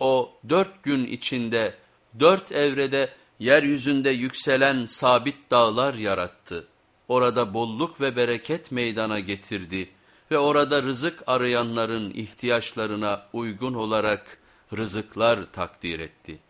O dört gün içinde dört evrede yeryüzünde yükselen sabit dağlar yarattı. Orada bolluk ve bereket meydana getirdi ve orada rızık arayanların ihtiyaçlarına uygun olarak rızıklar takdir etti.''